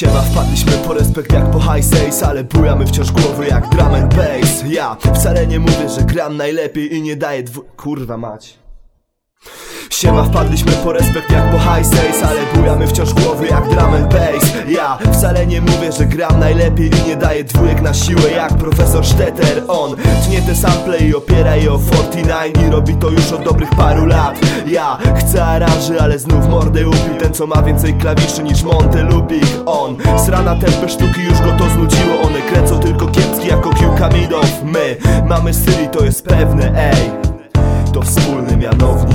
Siema, wpadliśmy po respekt jak po high sales Ale bujamy wciąż głowy jak drum and bass. Ja wcale nie mówię, że gram najlepiej i nie daję dwu... Kurwa mać Siema, wpadliśmy po respekt jak po high sales Ale bujamy wciąż głowy jak drum and bass. Ja wcale nie mówię, że gram najlepiej i nie daję dwójek na siłę jak profesor Stetter. On tnie te sample i opiera je o 49 I robi to już od dobrych paru lat. Ja chcę aranży, ale znów mordę upił Ten co ma więcej klawiszy niż Montelubik On srana tempę sztuki już go to znudziło. One kręcą tylko kiepski jako kilka midów My mamy styl to jest pewne, ej. To wspólny mianownik